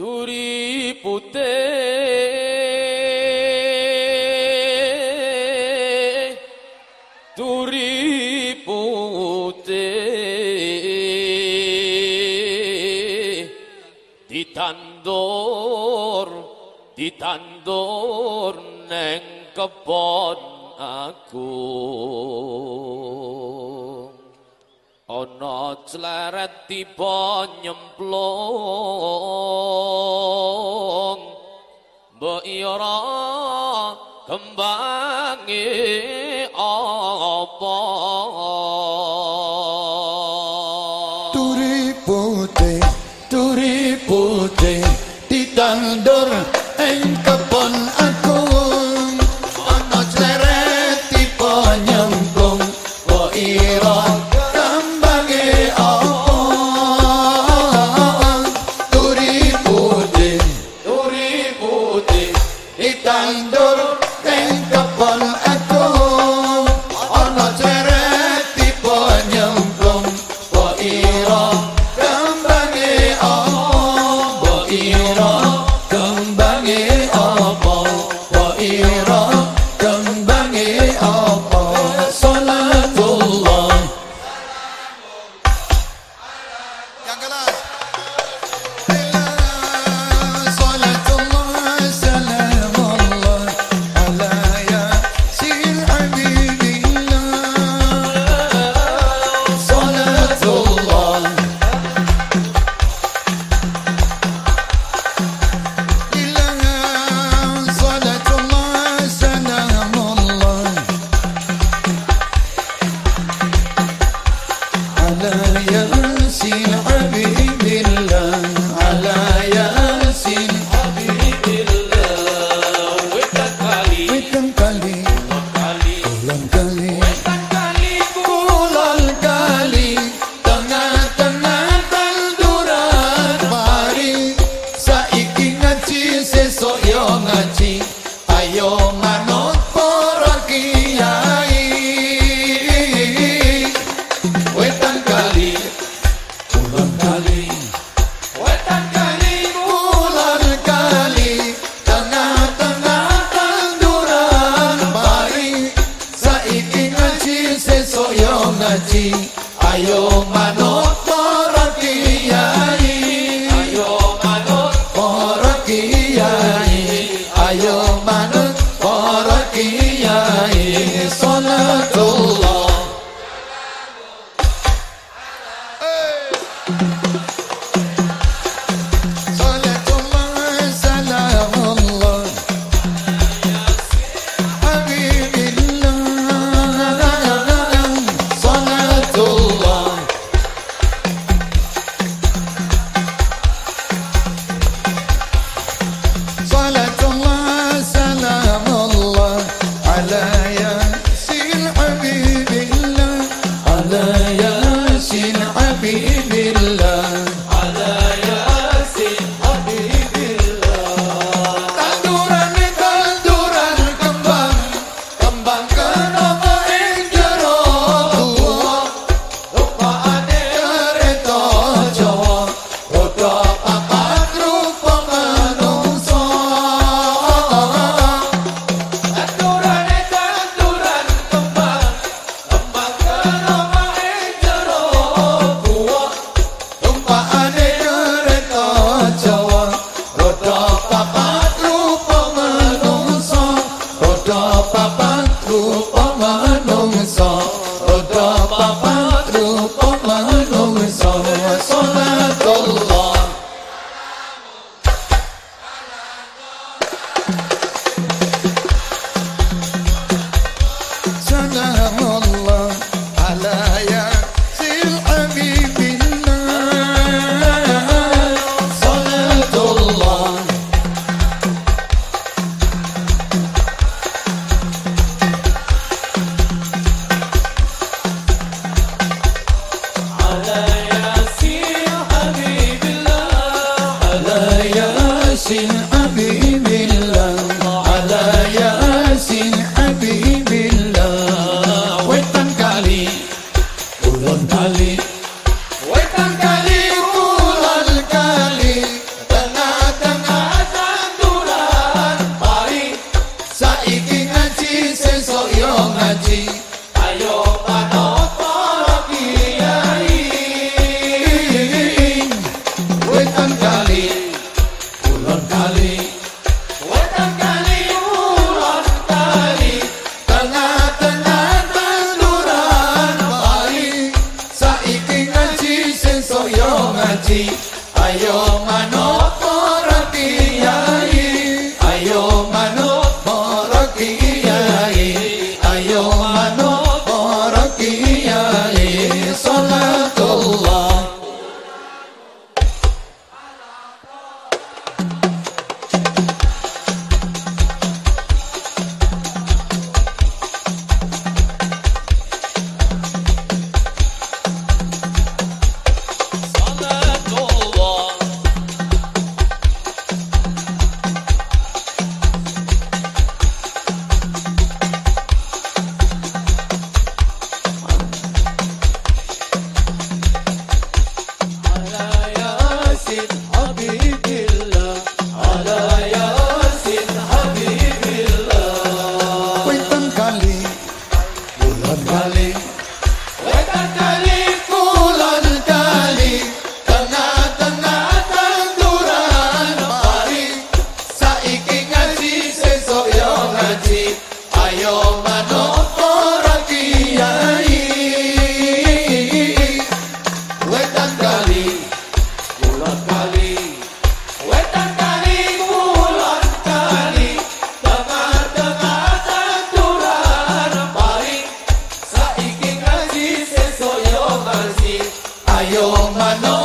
Turi pute Turi pute Ditandor Ditandor Neng kebon aku Ono celeret tiba nyemplung ira kembangi apa? Duri putih duri putih ditandur Sola pienso yo, Machi, ay, yo, mano. Ayo, mano.